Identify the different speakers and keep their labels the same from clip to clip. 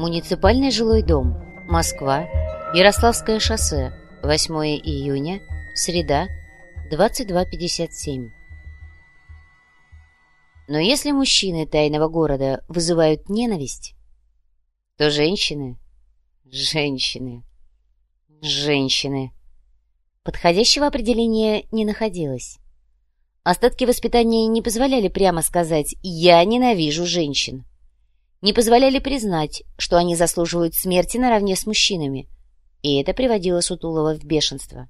Speaker 1: Муниципальный жилой дом. Москва. Ярославское шоссе. 8 июня. Среда. 22.57. Но если мужчины тайного города вызывают ненависть, то женщины... Женщины... Женщины... Подходящего определения не находилось. Остатки воспитания не позволяли прямо сказать «я ненавижу женщин» не позволяли признать, что они заслуживают смерти наравне с мужчинами, и это приводило Сутулова в бешенство.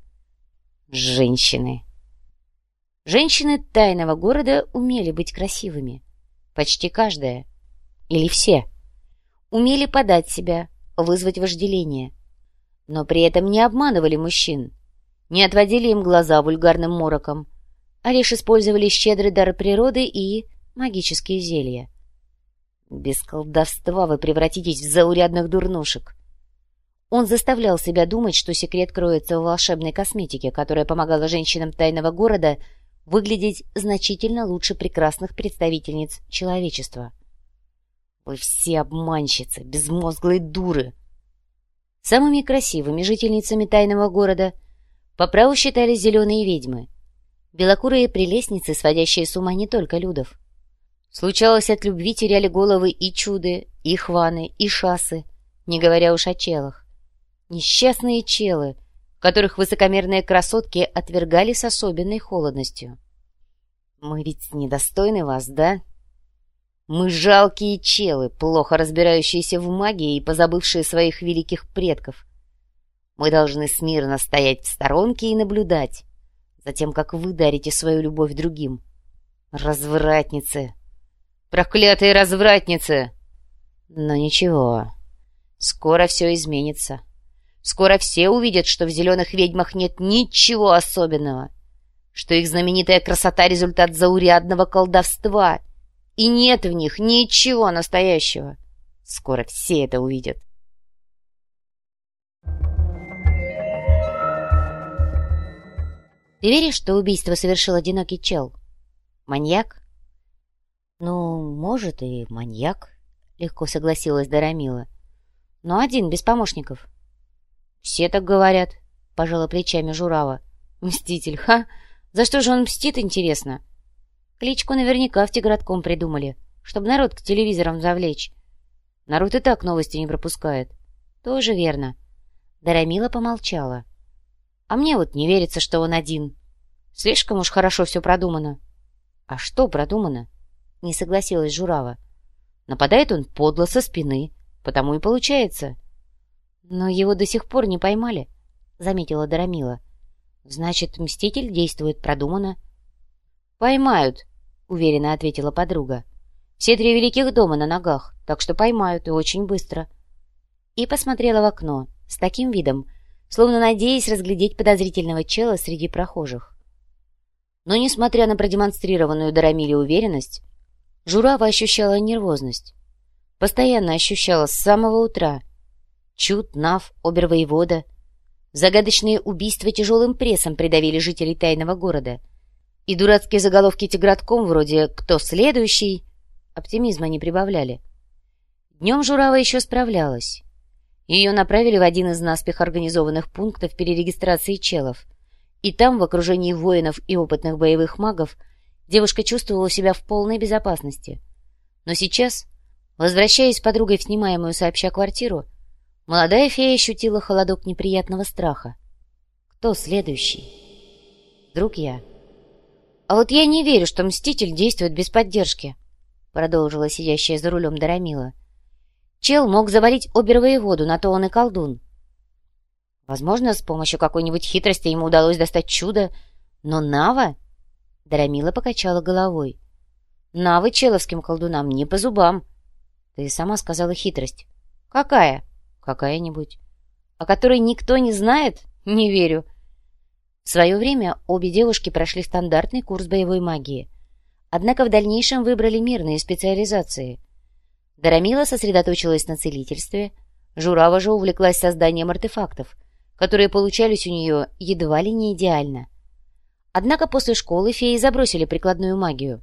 Speaker 1: Женщины. Женщины тайного города умели быть красивыми. Почти каждая. Или все. Умели подать себя, вызвать вожделение. Но при этом не обманывали мужчин, не отводили им глаза вульгарным мороком, а лишь использовали щедрый дар природы и магические зелья. Без колдовства вы превратитесь в заурядных дурнушек. Он заставлял себя думать, что секрет кроется в волшебной косметике, которая помогала женщинам тайного города выглядеть значительно лучше прекрасных представительниц человечества. Вы все обманщицы, безмозглые дуры. Самыми красивыми жительницами тайного города по праву считались зеленые ведьмы, белокурые прелестницы, сводящие с ума не только людов. Случалось, от любви теряли головы и чуды, и хваны, и шасы, не говоря уж о челах. Несчастные челы, которых высокомерные красотки отвергали с особенной холодностью. «Мы ведь недостойны вас, да?» «Мы жалкие челы, плохо разбирающиеся в магии и позабывшие своих великих предков. Мы должны смирно стоять в сторонке и наблюдать, за тем, как вы дарите свою любовь другим. Развратницы!» Проклятые развратницы! Но ничего, скоро все изменится. Скоро все увидят, что в зеленых ведьмах нет ничего особенного, что их знаменитая красота — результат заурядного колдовства, и нет в них ничего настоящего. Скоро все это увидят. Ты веришь, что убийство совершил одинокий чел? Маньяк? «Ну, может, и маньяк», — легко согласилась Дарамила. «Но один, без помощников». «Все так говорят», — пожала плечами Журава. «Мститель, ха! За что же он мстит, интересно?» Кличку наверняка в Тигратком придумали, чтобы народ к телевизорам завлечь. Народ и так новости не пропускает. Тоже верно. Дарамила помолчала. А мне вот не верится, что он один. Слишком уж хорошо все продумано. А что продумано? — не согласилась Журава. «Нападает он подло со спины, потому и получается». «Но его до сих пор не поймали», — заметила Дарамила. «Значит, Мститель действует продуманно». «Поймают», — уверенно ответила подруга. «Все три великих дома на ногах, так что поймают и очень быстро». И посмотрела в окно с таким видом, словно надеясь разглядеть подозрительного чела среди прохожих. Но, несмотря на продемонстрированную Дарамиле уверенность, Журава ощущала нервозность. Постоянно ощущала с самого утра. Чуд, Нав, Обервоевода. Загадочные убийства тяжелым прессом придавили жителей тайного города. И дурацкие заголовки тигратком вроде «Кто следующий?» оптимизма не прибавляли. Днем Журава еще справлялась. Ее направили в один из наспех организованных пунктов перерегистрации челов. И там, в окружении воинов и опытных боевых магов, девушка чувствовала себя в полной безопасности. Но сейчас, возвращаясь с подругой в снимаемую сообща квартиру, молодая фея ощутила холодок неприятного страха. Кто следующий? Вдруг я? А вот я не верю, что Мститель действует без поддержки, продолжила сидящая за рулем Дарамила. Чел мог завалить воду, на то он и колдун. Возможно, с помощью какой-нибудь хитрости ему удалось достать чудо, но Нава Дарамила покачала головой. «Навы человским колдунам не по зубам». «Ты сама сказала хитрость». «Какая?» «Какая-нибудь». «О которой никто не знает? Не верю». В свое время обе девушки прошли стандартный курс боевой магии. Однако в дальнейшем выбрали мирные специализации. Дарамила сосредоточилась на целительстве, Журава же увлеклась созданием артефактов, которые получались у нее едва ли не идеально. Однако после школы феи забросили прикладную магию.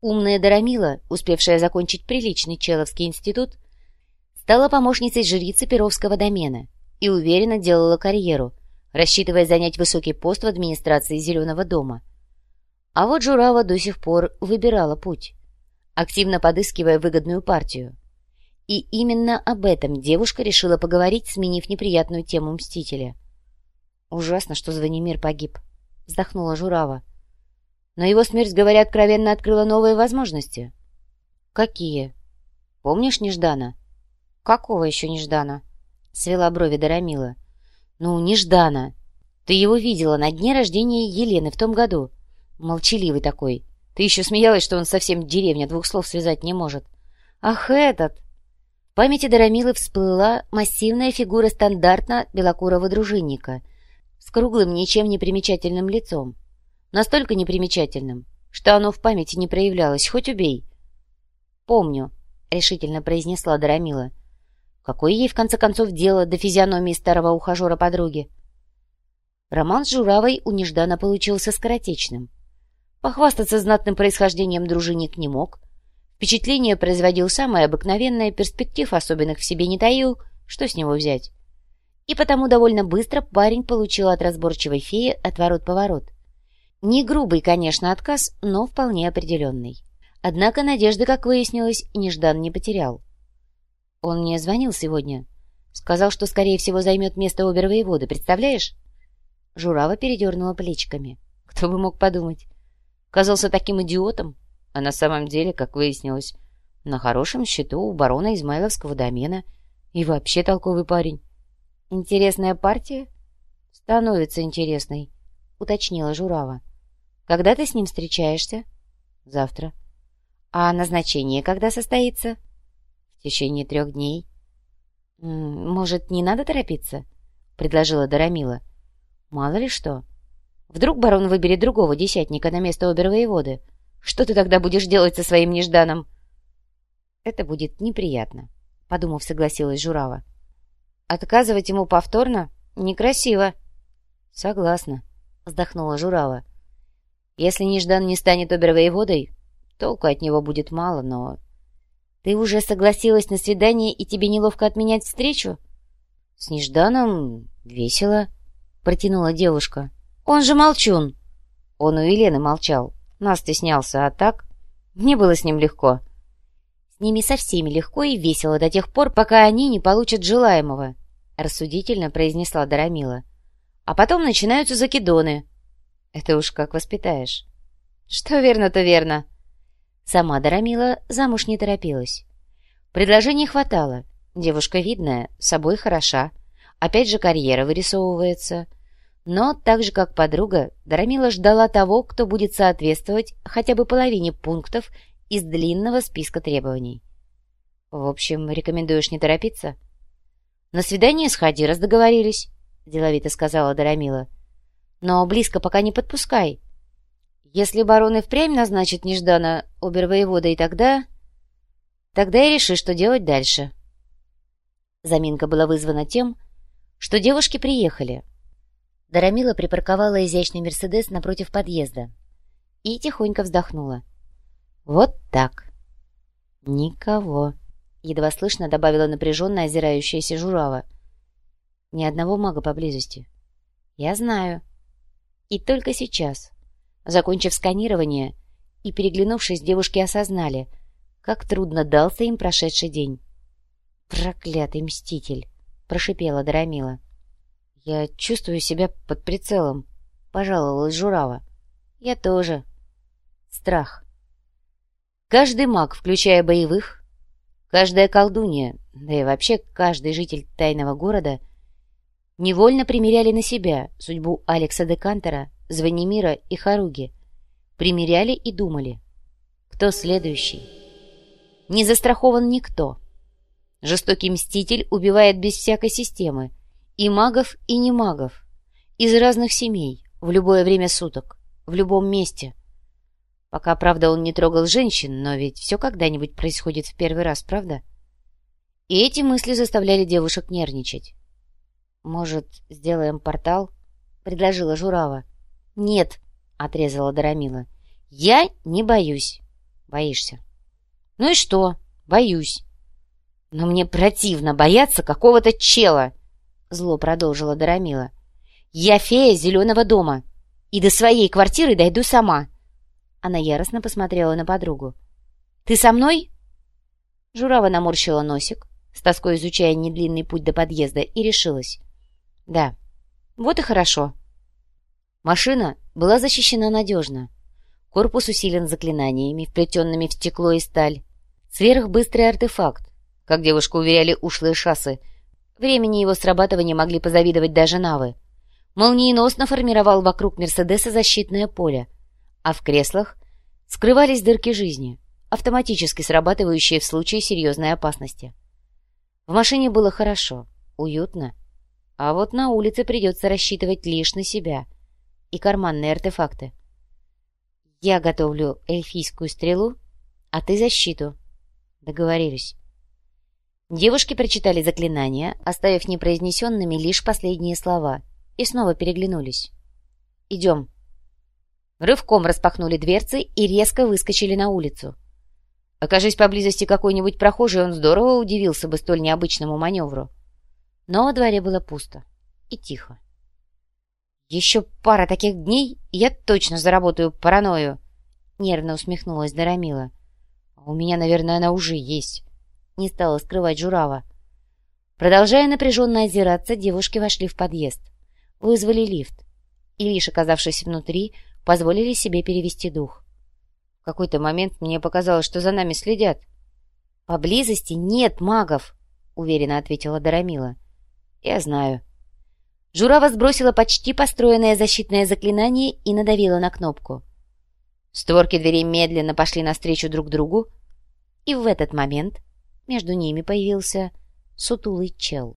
Speaker 1: Умная Дарамила, успевшая закончить приличный Человский институт, Стала помощницей жрицы Перовского домена и уверенно делала карьеру, рассчитывая занять высокий пост в администрации Зеленого дома. А вот Журава до сих пор выбирала путь, активно подыскивая выгодную партию. И именно об этом девушка решила поговорить, сменив неприятную тему Мстителя. «Ужасно, что Звонимир погиб», — вздохнула Журава. «Но его смерть, говоря откровенно, открыла новые возможности». «Какие?» «Помнишь Неждана?» «Какого еще Неждана?» — свела брови Дарамила. «Ну, Неждана. Ты его видела на дне рождения Елены в том году. Молчаливый такой. Ты еще смеялась, что он совсем деревня двух слов связать не может. Ах, этот!» памяти Дарамилы всплыла массивная фигура стандартно белокурого дружинника с круглым, ничем не примечательным лицом. Настолько непримечательным, что оно в памяти не проявлялось, хоть убей. «Помню», — решительно произнесла Дарамила. «Какое ей, в конце концов, дело до физиономии старого ухажера подруги?» Роман с Журавой у Неждана получился скоротечным. Похвастаться знатным происхождением дружинник не мог — Впечатление производил самое обыкновенное, перспектив особенных в себе не таил, что с него взять. И потому довольно быстро парень получил от разборчивой феи отворот-поворот. Не грубый, конечно, отказ, но вполне определенный. Однако надежды, как выяснилось, неждан не потерял. Он мне звонил сегодня. Сказал, что, скорее всего, займет место обер-воеводы, представляешь? Журава передернула плечиками. Кто бы мог подумать. Казался таким идиотом, а на самом деле, как выяснилось, на хорошем счету у барона Измайловского домена и вообще толковый парень. «Интересная партия?» «Становится интересной», — уточнила Журава. «Когда ты с ним встречаешься?» «Завтра». «А назначение когда состоится?» «В течение трех дней». «Может, не надо торопиться?» — предложила Дарамила. «Мало ли что. Вдруг барон выберет другого десятника на место обервоеводы?» Что ты тогда будешь делать со своим нежданом?» «Это будет неприятно», — подумав, согласилась Журава. «Отказывать ему повторно некрасиво». «Согласна», — вздохнула Журава. «Если Неждан не станет обервоеводой, толку от него будет мало, но...» «Ты уже согласилась на свидание, и тебе неловко отменять встречу?» «С Нежданом весело», — протянула девушка. «Он же молчун». Он у Елены молчал. Нас стеснялся, а так... Мне было с ним легко. Ними со всеми легко и весело до тех пор, пока они не получат желаемого, рассудительно произнесла Дарамила. А потом начинаются закидоны. Это уж как воспитаешь. Что верно, то верно. Сама Дарамила замуж не торопилась. Предложений хватало. Девушка видная, собой хороша. Опять же карьера вырисовывается. Но, так же как подруга, Дарамила ждала того, кто будет соответствовать хотя бы половине пунктов из длинного списка требований. В общем, рекомендуешь не торопиться? «На свидание сходи, раз договорились», — деловито сказала Дарамила. «Но близко пока не подпускай. Если барон и впрямь назначит нежданно обервоевода, и тогда... Тогда и реши, что делать дальше». Заминка была вызвана тем, что девушки приехали — Дарамила припарковала изящный «Мерседес» напротив подъезда и тихонько вздохнула. «Вот так!» «Никого!» — едва слышно добавила напряженно озирающаяся Журава. «Ни одного мага поблизости». «Я знаю». И только сейчас, закончив сканирование и переглянувшись, девушки осознали, как трудно дался им прошедший день. «Проклятый мститель!» — прошипела Дарамила. «Я чувствую себя под прицелом», — пожаловалась Журава. «Я тоже». Страх. Каждый маг, включая боевых, каждая колдунья, да и вообще каждый житель тайного города, невольно примеряли на себя судьбу Алекса де Кантера, Звонимира и Харуги. Примеряли и думали, кто следующий. Не застрахован никто. Жестокий мститель убивает без всякой системы, и магов, и не магов. Из разных семей, в любое время суток, в любом месте. Пока, правда, он не трогал женщин, но ведь все когда-нибудь происходит в первый раз, правда? И эти мысли заставляли девушек нервничать. «Может, сделаем портал?» — предложила Журава. «Нет», — отрезала Дарамила. «Я не боюсь». «Боишься?» «Ну и что? Боюсь». «Но мне противно бояться какого-то чела!» — зло продолжила Дарамила. «Я фея зеленого дома, и до своей квартиры дойду сама!» Она яростно посмотрела на подругу. «Ты со мной?» Журава наморщила носик, с тоской изучая недлинный путь до подъезда, и решилась. «Да, вот и хорошо». Машина была защищена надежно. Корпус усилен заклинаниями, вплетенными в стекло и сталь. Сверхбыстрый артефакт, как девушка уверяли ушлые шассы. Времени его срабатывания могли позавидовать даже навы. Молниеносно формировал вокруг Мерседеса защитное поле, а в креслах скрывались дырки жизни, автоматически срабатывающие в случае серьезной опасности. В машине было хорошо, уютно, а вот на улице придется рассчитывать лишь на себя и карманные артефакты. Я готовлю эльфийскую стрелу, а ты защиту. Договорились. Девушки прочитали заклинания, оставив непроизнесенными лишь последние слова, и снова переглянулись. «Идем». Рывком распахнули дверцы и резко выскочили на улицу. Окажись поблизости какой-нибудь прохожий, он здорово удивился бы столь необычному маневру. Но во дворе было пусто и тихо. «Еще пара таких дней, и я точно заработаю паранойю!» Нервно усмехнулась Дарамила. «У меня, наверное, она уже есть!» Не стала скрывать Журава. Продолжая напряженно озираться, девушки вошли в подъезд. Вызвали лифт. И лишь оказавшись внутри, позволили себе перевести дух. В какой-то момент мне показалось, что за нами следят. «Поблизости нет магов!» — уверенно ответила Дарамила. «Я знаю», Журава сбросила почти построенное защитное заклинание и надавила на кнопку. Створки дверей медленно пошли навстречу друг другу, и в этот момент между ними появился сутулый чел.